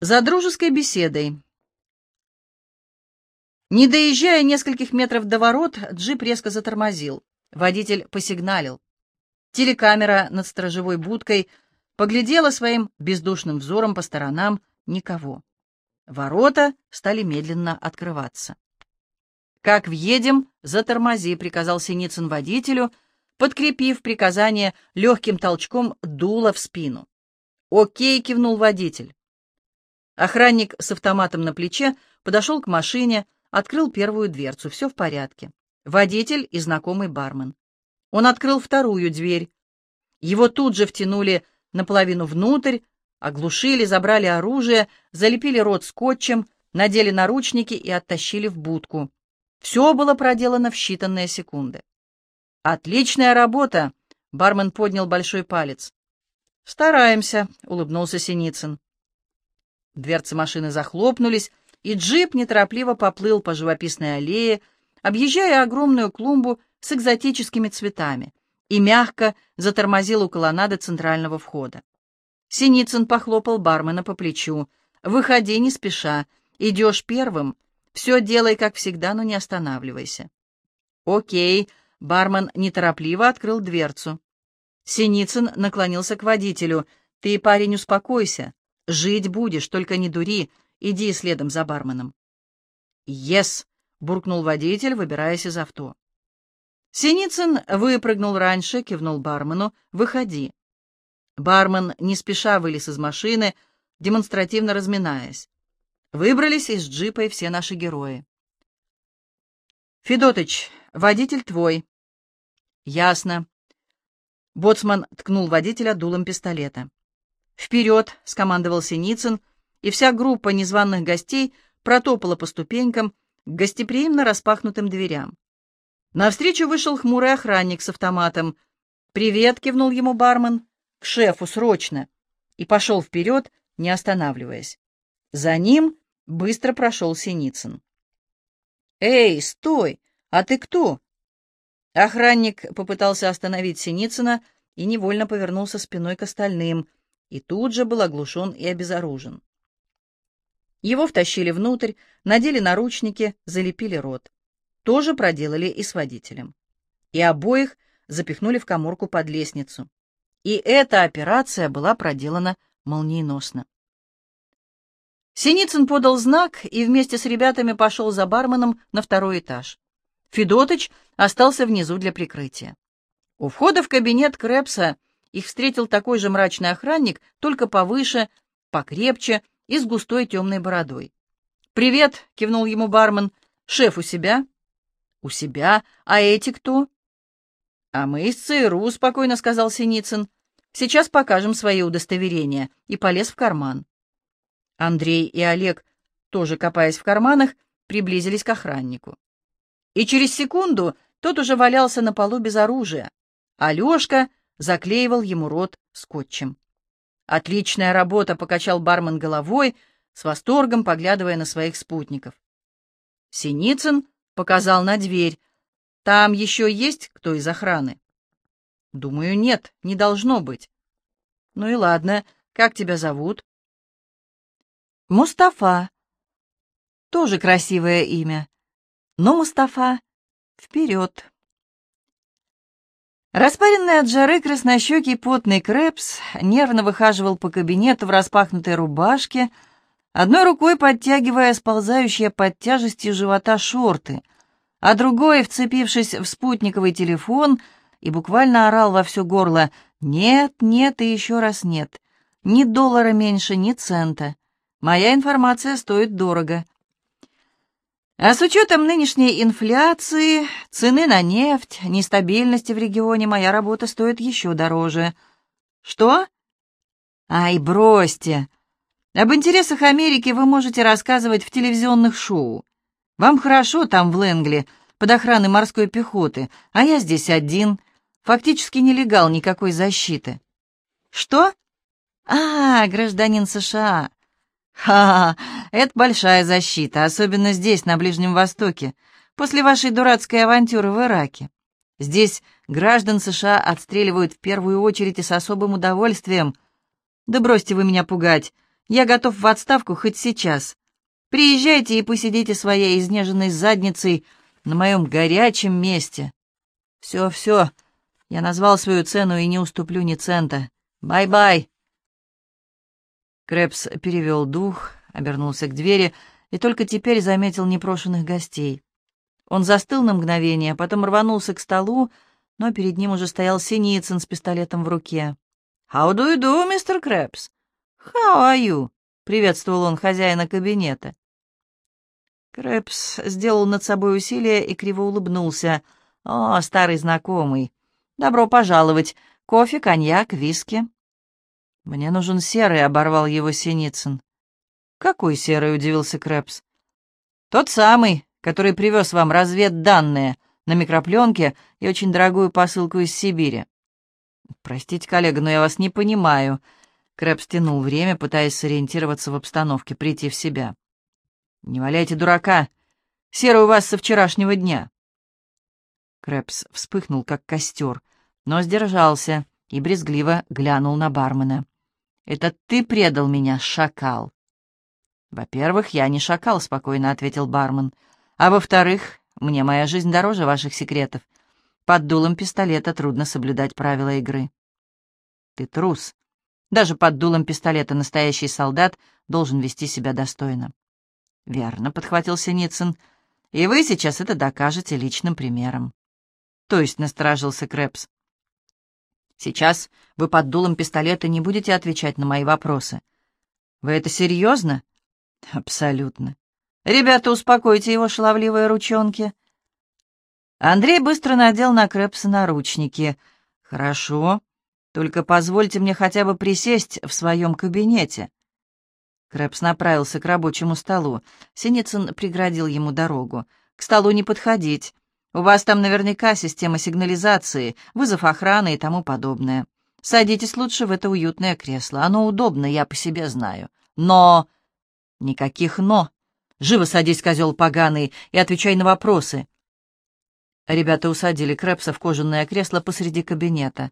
За дружеской беседой. Не доезжая нескольких метров до ворот, джип резко затормозил. Водитель посигналил. Телекамера над сторожевой будкой поглядела своим бездушным взором по сторонам никого. Ворота стали медленно открываться. «Как въедем, затормози», — приказал Синицын водителю, подкрепив приказание легким толчком дула в спину. «Окей», — кивнул водитель. Охранник с автоматом на плече подошел к машине, открыл первую дверцу. Все в порядке. Водитель и знакомый бармен. Он открыл вторую дверь. Его тут же втянули наполовину внутрь, оглушили, забрали оружие, залепили рот скотчем, надели наручники и оттащили в будку. Все было проделано в считанные секунды. «Отличная работа!» — бармен поднял большой палец. «Стараемся», — улыбнулся Синицын. Дверцы машины захлопнулись, и джип неторопливо поплыл по живописной аллее, объезжая огромную клумбу с экзотическими цветами, и мягко затормозил у колоннады центрального входа. Синицын похлопал бармена по плечу. «Выходи не спеша. Идешь первым. Все делай, как всегда, но не останавливайся». «Окей». Бармен неторопливо открыл дверцу. Синицын наклонился к водителю. «Ты, парень, успокойся. «Жить будешь, только не дури. Иди следом за барменом». «Ес!» — буркнул водитель, выбираясь из авто. Синицын выпрыгнул раньше, кивнул бармену. «Выходи». Бармен не спеша вылез из машины, демонстративно разминаясь. Выбрались из джипа и все наши герои. «Федотыч, водитель твой». «Ясно». Боцман ткнул водителя дулом пистолета. «Вперед!» — скомандовал Синицын, и вся группа незваных гостей протопала по ступенькам к гостеприимно распахнутым дверям. Навстречу вышел хмурый охранник с автоматом. «Привет!» — кивнул ему бармен. «К шефу, срочно!» И пошел вперед, не останавливаясь. За ним быстро прошел Синицын. «Эй, стой! А ты кто?» Охранник попытался остановить Синицына и невольно повернулся спиной к остальным — и тут же был оглушен и обезоружен. Его втащили внутрь, надели наручники, залепили рот. Тоже проделали и с водителем. И обоих запихнули в коморку под лестницу. И эта операция была проделана молниеносно. Синицын подал знак и вместе с ребятами пошел за барменом на второй этаж. Федотыч остался внизу для прикрытия. У входа в кабинет Крэпса их встретил такой же мрачный охранник, только повыше, покрепче и с густой темной бородой. «Привет!» — кивнул ему бармен. «Шеф у себя?» «У себя? А эти кто?» «А мы из ЦРУ», — спокойно сказал Синицын. «Сейчас покажем свои удостоверения». И полез в карман. Андрей и Олег, тоже копаясь в карманах, приблизились к охраннику. И через секунду тот уже валялся на полу без оружия. Алешка заклеивал ему рот скотчем. «Отличная работа!» — покачал бармен головой, с восторгом поглядывая на своих спутников. Синицын показал на дверь. «Там еще есть кто из охраны?» «Думаю, нет, не должно быть». «Ну и ладно, как тебя зовут?» «Мустафа». Тоже красивое имя. Но Мустафа вперед. Распаренный от жары краснощекий потный Крэпс нервно выхаживал по кабинету в распахнутой рубашке, одной рукой подтягивая сползающие под тяжестью живота шорты, а другой, вцепившись в спутниковый телефон, и буквально орал во все горло «Нет, нет и еще раз нет. Ни доллара меньше, ни цента. Моя информация стоит дорого. А с учетом нынешней инфляции, цены на нефть, нестабильности в регионе, моя работа стоит еще дороже. Что? Ай, бросьте. Об интересах Америки вы можете рассказывать в телевизионных шоу. Вам хорошо там, в Лэнгли, под охраной морской пехоты, а я здесь один, фактически нелегал никакой защиты. Что? А, гражданин США. Ха, это большая защита, особенно здесь, на Ближнем Востоке, после вашей дурацкой авантюры в Ираке. Здесь граждан США отстреливают в первую очередь и с особым удовольствием. Да бросьте вы меня пугать. Я готов в отставку хоть сейчас. Приезжайте и посидите своей изнеженной задницей на моем горячем месте. Все, все, я назвал свою цену и не уступлю ни цента. Bye-bye. Крэпс перевел дух, обернулся к двери и только теперь заметил непрошенных гостей. Он застыл на мгновение, потом рванулся к столу, но перед ним уже стоял Синицын с пистолетом в руке. «How do you do, мистер Крэпс?» «How are you?» — приветствовал он хозяина кабинета. Крэпс сделал над собой усилие и криво улыбнулся. «О, старый знакомый! Добро пожаловать! Кофе, коньяк, виски?» «Мне нужен серый», — оборвал его Синицын. «Какой серый?» — удивился Крэпс. «Тот самый, который привез вам разведданные на микропленке и очень дорогую посылку из Сибири». «Простите, коллега, но я вас не понимаю». Крэпс тянул время, пытаясь сориентироваться в обстановке, прийти в себя. «Не валяйте дурака. Серый у вас со вчерашнего дня». Крэпс вспыхнул, как костер, но сдержался и брезгливо глянул на бармена. «Это ты предал меня, шакал!» «Во-первых, я не шакал», — спокойно ответил бармен. «А во-вторых, мне моя жизнь дороже ваших секретов. Под дулом пистолета трудно соблюдать правила игры». «Ты трус. Даже под дулом пистолета настоящий солдат должен вести себя достойно». «Верно», — подхватил Синицын. «И вы сейчас это докажете личным примером». «То есть», — насторожился Крэпс. «Сейчас вы под дулом пистолета не будете отвечать на мои вопросы». «Вы это серьезно?» Абсолютно. Ребята, успокойте его шаловливые ручонки. Андрей быстро надел на Крэпса наручники. Хорошо, только позвольте мне хотя бы присесть в своем кабинете. Крэпс направился к рабочему столу. Синицын преградил ему дорогу. «К столу не подходить. У вас там наверняка система сигнализации, вызов охраны и тому подобное. Садитесь лучше в это уютное кресло. Оно удобно, я по себе знаю. Но Никаких «но». Живо садись, козел поганый, и отвечай на вопросы. Ребята усадили Крэпса в кожаное кресло посреди кабинета.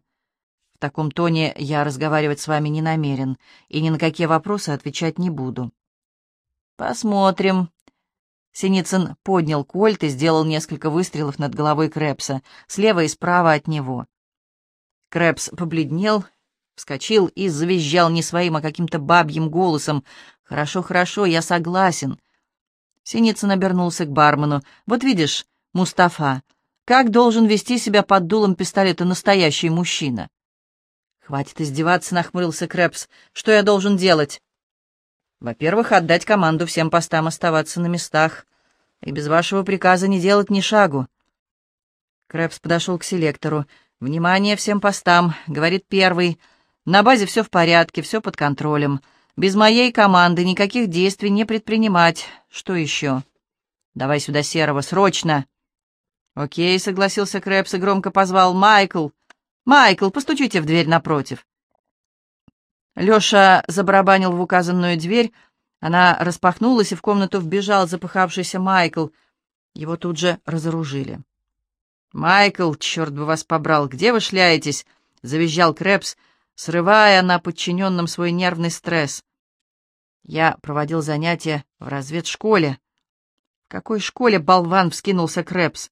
В таком тоне я разговаривать с вами не намерен, и ни на какие вопросы отвечать не буду. Посмотрим. Синицын поднял кольт и сделал несколько выстрелов над головой Крэпса, слева и справа от него. Крэпс побледнел, вскочил и завизжал не своим, а каким-то бабьим голосом, «Хорошо, хорошо, я согласен». Синицын обернулся к бармену. «Вот видишь, Мустафа, как должен вести себя под дулом пистолета настоящий мужчина?» «Хватит издеваться», — нахмурился Крэпс. «Что я должен делать?» «Во-первых, отдать команду всем постам оставаться на местах, и без вашего приказа не делать ни шагу». Крэпс подошел к селектору. «Внимание всем постам», — говорит первый. «На базе все в порядке, все под контролем. Без моей команды никаких действий не предпринимать. Что еще? Давай сюда Серого, срочно!» «Окей», — согласился Крэпс и громко позвал «Майкл! Майкл, постучите в дверь напротив!» Леша забарабанил в указанную дверь, она распахнулась, и в комнату вбежал запыхавшийся Майкл. Его тут же разоружили. «Майкл, черт бы вас побрал, где вы шляетесь?» — завизжал Крэпс, срывая на подчиненном свой нервный стресс. Я проводил занятия в разведшколе. В какой школе, болван, вскинулся Крэпс?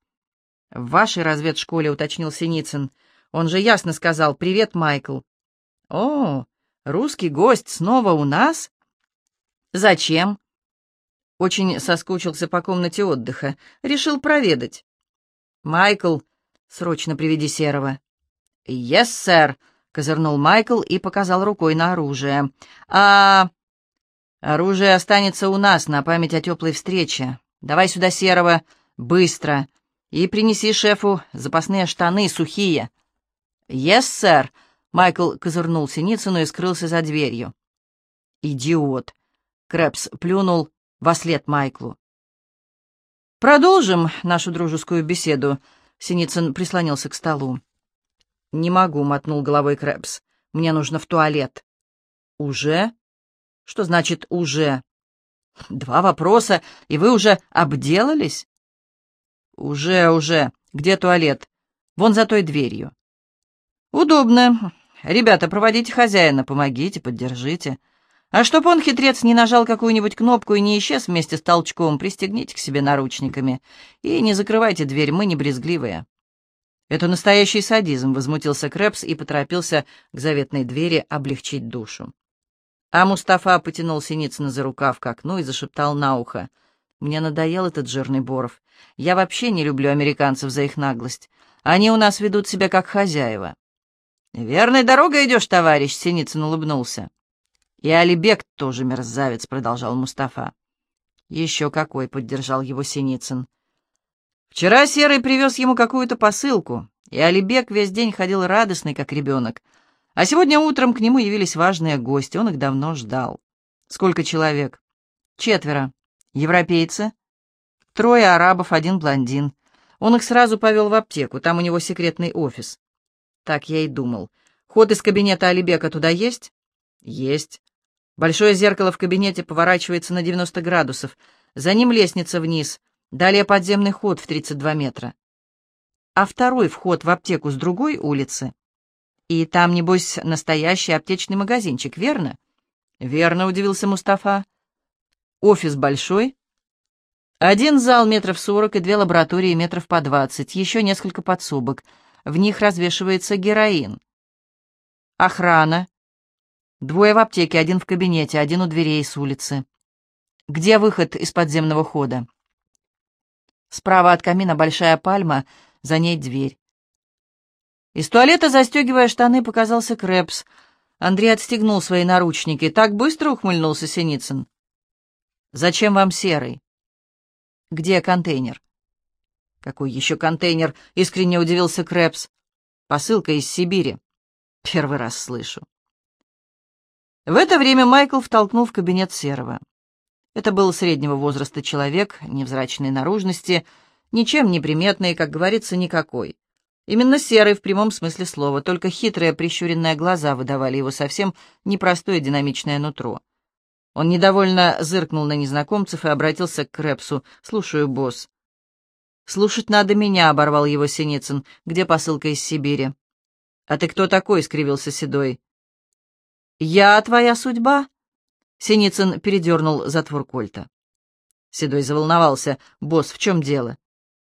В вашей разведшколе, уточнил Синицын. Он же ясно сказал «Привет, Майкл». О, русский гость снова у нас? Зачем? Очень соскучился по комнате отдыха. Решил проведать. Майкл, срочно приведи Серого. «Yes, сэр», — козырнул Майкл и показал рукой на оружие. «А Оружие останется у нас на память о теплой встрече. Давай сюда серого, быстро, и принеси шефу запасные штаны, сухие». «Yes, сэр», — Майкл козырнул Синицыну и скрылся за дверью. «Идиот!» — Крэпс плюнул во след Майклу. «Продолжим нашу дружескую беседу», — Синицын прислонился к столу. «Не могу», — мотнул головой Крэпс. «Мне нужно в туалет». «Уже?» Что значит «уже»? Два вопроса, и вы уже обделались? Уже, уже. Где туалет? Вон за той дверью. Удобно. Ребята, проводите хозяина, помогите, поддержите. А чтоб он, хитрец, не нажал какую-нибудь кнопку и не исчез вместе с толчком, пристегните к себе наручниками. И не закрывайте дверь, мы не брезгливые. Это настоящий садизм, — возмутился Крэпс и поторопился к заветной двери облегчить душу. А Мустафа потянул Синицына за рукав к окну и зашептал на ухо. «Мне надоел этот жирный Боров. Я вообще не люблю американцев за их наглость. Они у нас ведут себя как хозяева». «Верной дорогой идешь, товарищ», — Синицын улыбнулся. «И Алибек тоже мерзавец», — продолжал Мустафа. «Еще какой», — поддержал его Синицын. Вчера Серый привез ему какую-то посылку, и Алибек весь день ходил радостный, как ребенок. А сегодня утром к нему явились важные гости, он их давно ждал. Сколько человек? Четверо. Европейцы? Трое арабов, один блондин. Он их сразу повел в аптеку, там у него секретный офис. Так я и думал. Ход из кабинета Алибека туда есть? Есть. Большое зеркало в кабинете поворачивается на 90 градусов. За ним лестница вниз. Далее подземный ход в 32 метра. А второй вход в аптеку с другой улицы. И там, небось, настоящий аптечный магазинчик, верно? Верно, удивился Мустафа. Офис большой? Один зал метров сорок и две лаборатории метров по двадцать, еще несколько подсобок — в них развешивается героин. Охрана. Двое в аптеке, один в кабинете, один у дверей с улицы. Где выход из подземного хода? Справа от камина большая пальма, за ней дверь. Из туалета, застегивая штаны, показался Крэпс. Андрей отстегнул свои наручники. Так быстро ухмыльнулся Синицын. «Зачем вам серый?» «Где контейнер?» «Какой еще контейнер?» — искренне удивился Крэпс. «Посылка из Сибири. Первый раз слышу». В это время Майкл втолкнул в кабинет Серого. Это был среднего возраста человек, невзрачной наружности, ничем не приметный, как говорится, никакой. Именно серый в прямом смысле слова, только хитрые прищуренные глаза выдавали его совсем непростое динамичное нутро. Он недовольно зыркнул на незнакомцев и обратился к Крэпсу. «Слушаю, босс». «Слушать надо меня», — оборвал его Синицын. «Где посылка из Сибири?» «А ты кто такой?» — скривился Седой. «Я твоя судьба?» Синицын передернул затвор кольта. Седой заволновался. «Босс, в чем дело?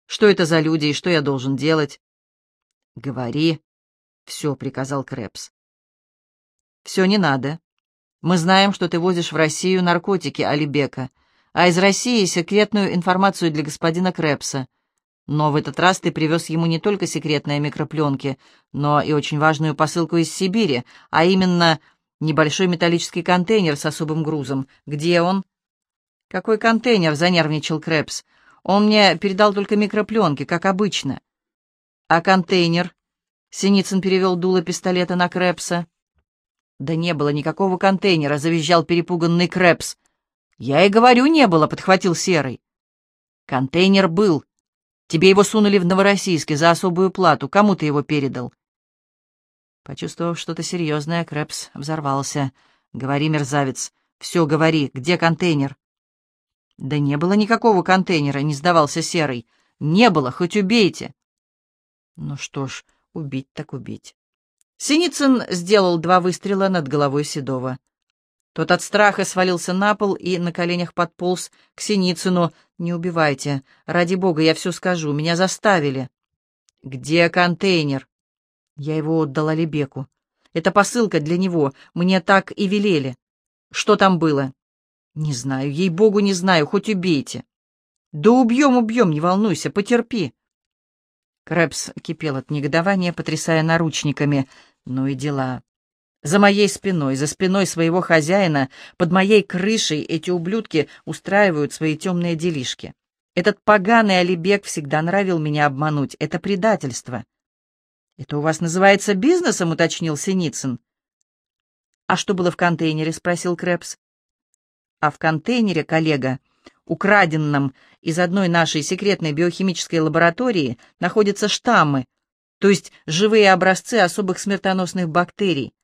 Что это за люди и что я должен делать?» «Говори». «Все», — приказал Крэпс. «Все не надо. Мы знаем, что ты возишь в Россию наркотики Алибека, а из России секретную информацию для господина Крэпса. Но в этот раз ты привез ему не только секретные микропленки, но и очень важную посылку из Сибири, а именно небольшой металлический контейнер с особым грузом. Где он? Какой контейнер? Занервничал Крэпс. Он мне передал только микропленки, как обычно. А контейнер? Синицын перевел дуло пистолета на Крэпса. Да не было никакого контейнера, завизжал перепуганный Крэпс. Я и говорю, не было, подхватил Серый. Контейнер был, Тебе его сунули в Новороссийске за особую плату. Кому ты его передал?» Почувствовав что-то серьезное, Крэпс взорвался. «Говори, мерзавец, все говори, где контейнер?» «Да не было никакого контейнера», — не сдавался Серый. «Не было, хоть убейте». «Ну что ж, убить так убить». Синицын сделал два выстрела над головой Седова. Тот от страха свалился на пол и на коленях подполз к Синицыну. «Не убивайте. Ради бога, я все скажу. Меня заставили». «Где контейнер?» Я его отдала Алибеку. «Это посылка для него. Мне так и велели». «Что там было?» «Не знаю. Ей-богу, не знаю. Хоть убейте». «Да убьем, убьем, не волнуйся. Потерпи». Крэпс кипел от негодования, потрясая наручниками. «Ну и дела. За моей спиной, за спиной своего хозяина, под моей крышей эти ублюдки устраивают свои темные делишки. Этот поганый Алибек всегда нравил меня обмануть. Это предательство. «Это у вас называется бизнесом?» — уточнил Синицын. «А что было в контейнере?» — спросил Крэпс. «А в контейнере, коллега, украденном из одной нашей секретной биохимической лаборатории, находятся штаммы, то есть живые образцы особых смертоносных бактерий.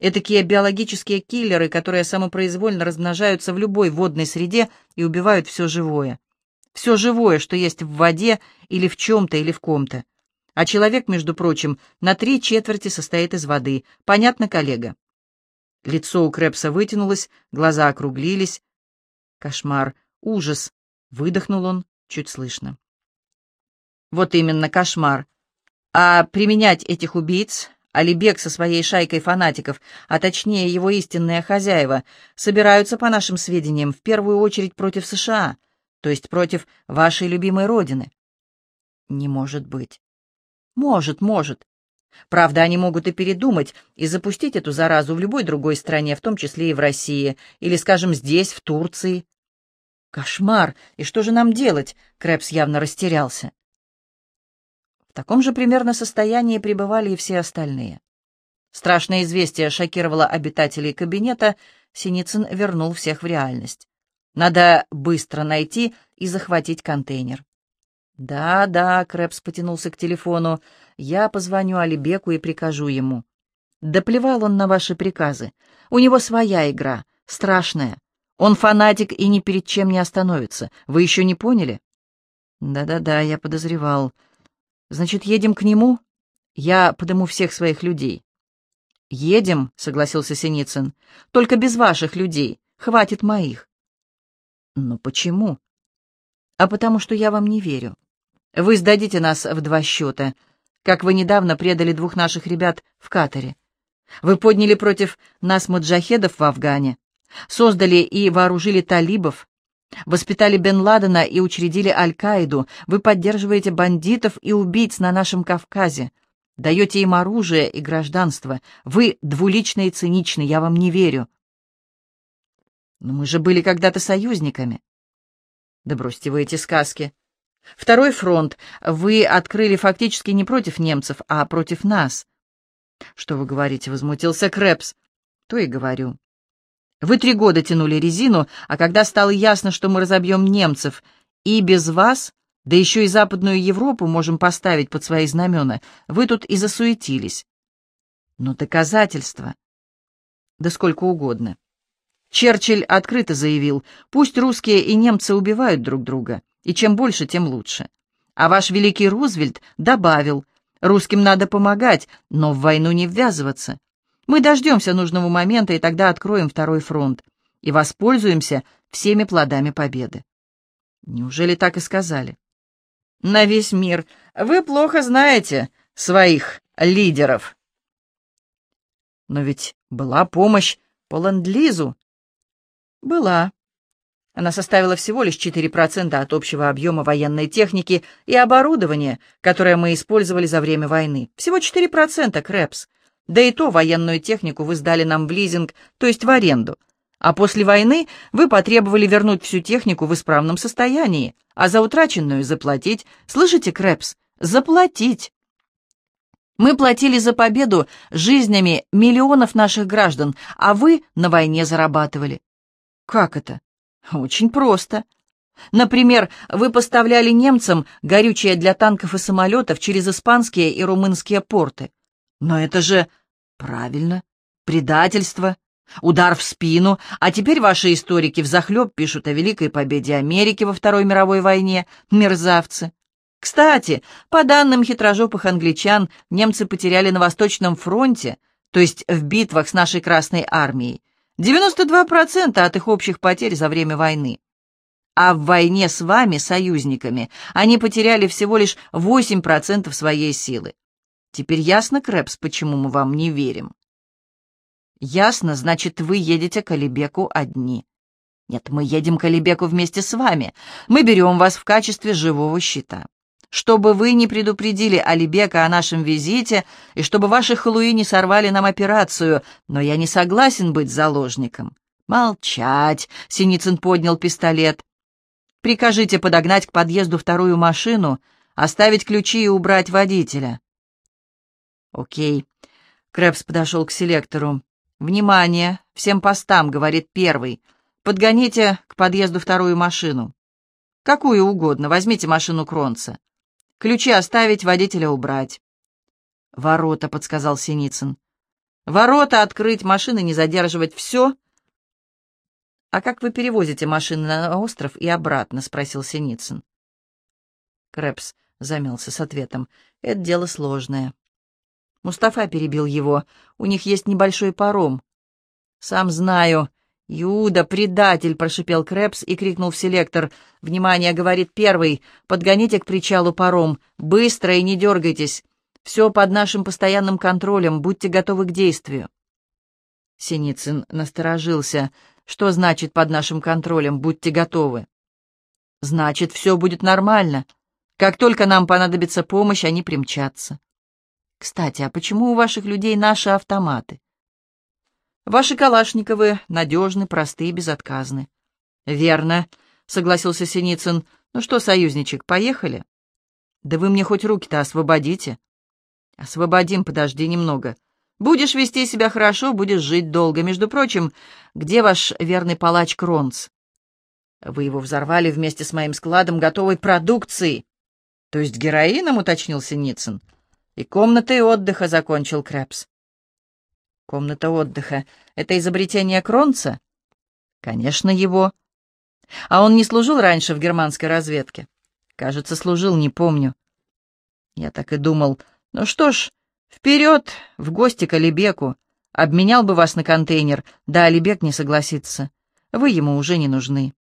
Этакие биологические киллеры, которые самопроизвольно размножаются в любой водной среде и убивают все живое. Все живое, что есть в воде или в чем-то, или в ком-то. А человек, между прочим, на три четверти состоит из воды. Понятно, коллега? Лицо у Крепса вытянулось, глаза округлились. Кошмар, ужас, выдохнул он, чуть слышно. Вот именно, кошмар. А применять этих убийц Алибек со своей шайкой фанатиков, а точнее его истинные хозяева, собираются, по нашим сведениям, в первую очередь против США, то есть против вашей любимой родины. Не может быть. Может, может. Правда, они могут и передумать, и запустить эту заразу в любой другой стране, в том числе и в России, или, скажем, здесь, в Турции. Кошмар! И что же нам делать? Крэпс явно растерялся. В таком же примерно состоянии пребывали и все остальные. Страшное известие шокировало обитателей кабинета, Синицын вернул всех в реальность. Надо быстро найти и захватить контейнер. «Да, да», — Крэпс потянулся к телефону, — «я позвоню Алибеку и прикажу ему». Да плевал он на ваши приказы. У него своя игра, страшная. Он фанатик и ни перед чем не остановится. Вы еще не поняли? Да-да-да, я подозревал. Значит, едем к нему? Я подыму всех своих людей. Едем, согласился Синицын. Только без ваших людей. Хватит моих. Но почему? А потому что я вам не верю. Вы сдадите нас в два счета, как вы недавно предали двух наших ребят в Катаре. Вы подняли против нас маджахедов в Афгане, создали и вооружили талибов, Воспитали Бен Ладена и учредили Аль-Каиду. Вы поддерживаете бандитов и убийц на нашем Кавказе. Даете им оружие и гражданство. Вы двуличны и циничны, я вам не верю. Но мы же были когда-то союзниками. Да бросьте вы эти сказки. Второй фронт вы открыли фактически не против немцев, а против нас. Что вы говорите, возмутился Крэпс. То и говорю. Вы три года тянули резину, а когда стало ясно, что мы разобьем немцев, и без вас, да еще и Западную Европу можем поставить под свои знамена, вы тут и засуетились. Но доказательства... Да сколько угодно. Черчилль открыто заявил, пусть русские и немцы убивают друг друга, и чем больше, тем лучше. А ваш великий Рузвельт добавил, русским надо помогать, но в войну не ввязываться. Мы дождемся нужного момента и тогда откроем второй фронт и воспользуемся всеми плодами победы. Неужели так и сказали? На весь мир. Вы плохо знаете своих лидеров. Но ведь была помощь по ленд-лизу. Была. Она составила всего лишь 4% от общего объема военной техники и оборудования, которое мы использовали за время войны. Всего 4%, Крэпс. Да и то военную технику вы сдали нам в лизинг, то есть в аренду. А после войны вы потребовали вернуть всю технику в исправном состоянии, а за утраченную заплатить. Слышите, Крэпс? Заплатить! Мы платили за победу жизнями миллионов наших граждан, а вы на войне зарабатывали. Как это? Очень просто. Например, вы поставляли немцам горючее для танков и самолетов через испанские и румынские порты. Но это же правильно. Предательство, удар в спину, а теперь ваши историки взахлеб пишут о великой победе Америки во Второй мировой войне. Мерзавцы. Кстати, по данным хитрожопых англичан, немцы потеряли на Восточном фронте, то есть в битвах с нашей Красной армией, 92% от их общих потерь за время войны. А в войне с вами, союзниками, они потеряли всего лишь 8% своей силы. Теперь ясно, Крэпс, почему мы вам не верим? Ясно, значит, вы едете к Алибеку одни. Нет, мы едем к Алибеку вместе с вами. Мы берем вас в качестве живого щита. Чтобы вы не предупредили Алибека о нашем визите, и чтобы ваши халуи не сорвали нам операцию, но я не согласен быть заложником. Молчать, Синицын поднял пистолет. Прикажите подогнать к подъезду вторую машину, оставить ключи и убрать водителя. «Окей». Крэпс подошел к селектору. «Внимание! Всем постам!» — говорит первый. «Подгоните к подъезду вторую машину. Какую угодно. Возьмите машину Кронца. Ключи оставить, водителя убрать». «Ворота», — подсказал Синицын. «Ворота открыть, машины не задерживать. Все?» «А как вы перевозите машины на остров и обратно?» — спросил Синицын. Крэпс замялся с ответом. «Это дело сложное». Мустафа перебил его. «У них есть небольшой паром». «Сам знаю. Иуда, предатель!» — прошипел Крэпс и крикнул в селектор. «Внимание!» — говорит первый. «Подгоните к причалу паром. Быстро и не дергайтесь. Все под нашим постоянным контролем. Будьте готовы к действию». Синицын насторожился. «Что значит «под нашим контролем»? Будьте готовы». «Значит, все будет нормально. Как только нам понадобится помощь, они примчатся». «Кстати, а почему у ваших людей наши автоматы?» «Ваши Калашниковы надежны, простые, безотказны». «Верно», — согласился Синицын. «Ну что, союзничек, поехали?» «Да вы мне хоть руки-то освободите». «Освободим, подожди немного. Будешь вести себя хорошо, будешь жить долго. Между прочим, где ваш верный палач Кронц?» «Вы его взорвали вместе с моим складом готовой продукции». «То есть героином?» — уточнил Синицын. «И комнатой отдыха», — закончил Крэпс. «Комната отдыха — это изобретение Кронца?» «Конечно, его». «А он не служил раньше в германской разведке?» «Кажется, служил, не помню». Я так и думал. «Ну что ж, вперед, в гости к Алибеку. Обменял бы вас на контейнер, да Алибек не согласится. Вы ему уже не нужны».